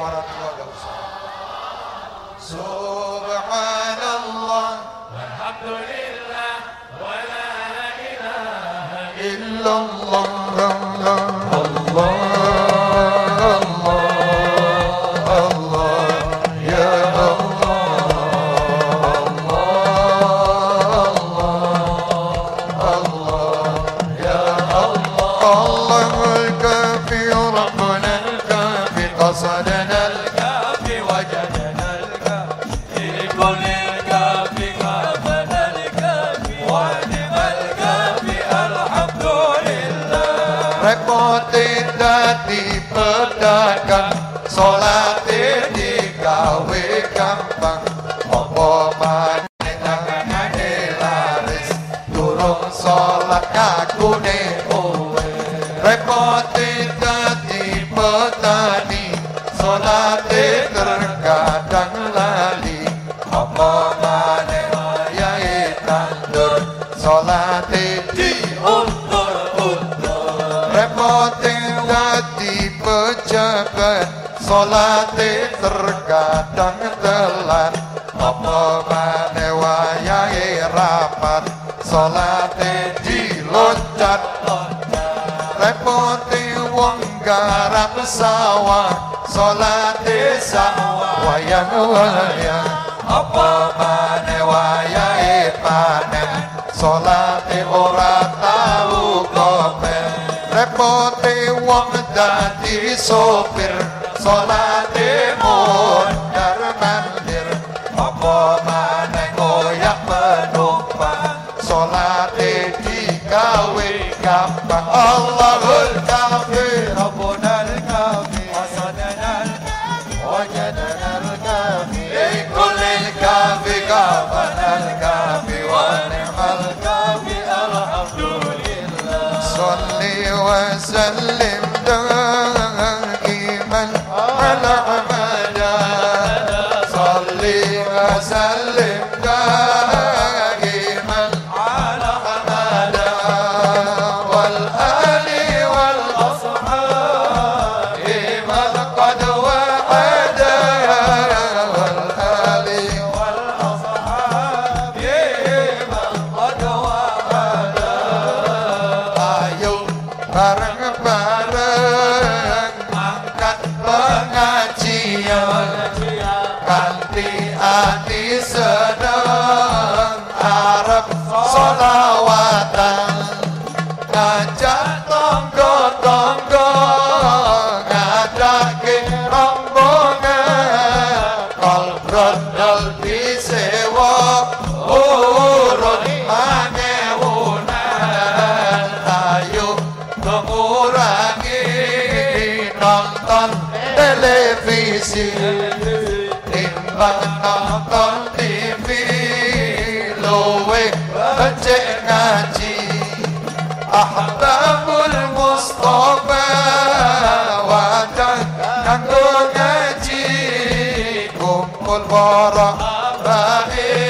ورد ولو سبحان الله. والحمد لله ولا إله إلا الله. Repotin dadi pedagang salate digawe gampang. Apa maneh tangane laris durung salat kakune kowe. Repotin dadi petani salate terkadang lali. Apa maneh ayahe tandur salate diundur-undur pejabat salate terkadang telat. Apa maneh wayahe rapat? Salate diloncat. Repote wong garap sawah. Salate sawah wayang-wayang apa maneh wayahe panen salate ora tau komen repote wong Dati sopir Solate mondar mandir Moko maneng goyak penumpang Solate digawe gampang Allahul kafir Rabbunan kafir Hasanan Wajadan kafir Ikulil kafir Kafanan kafir Wanimal kafir Alhamdulillah Salli wa sallim da televisi timbang nonton TV luwe becek ngaji Ahbabul Mustafa wadah kanggo ngaji kumpul para baik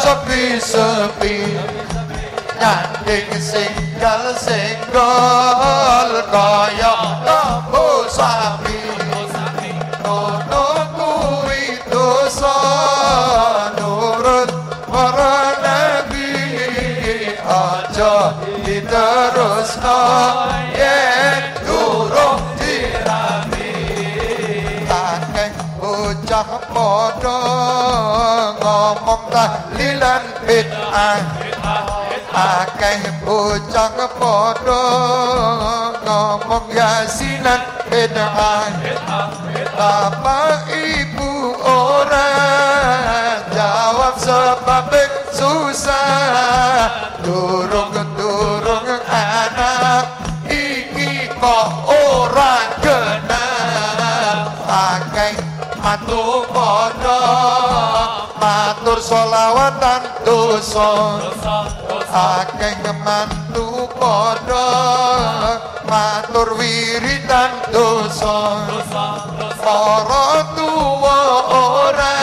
sepi-sepi nyanding singgal singgol kaya lembu sapi padha ngomong tahlilan bid'ah akeh bocah padha ngomong yasinan bid'ah Bapak ibu ora jawab sebab susah durung matu padha matur selawatan dosa. Akeh mantu padha matur wiridan dosa. Para tuwa ora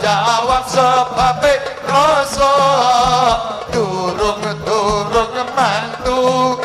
jawab sebab rasa. Durung durung mantu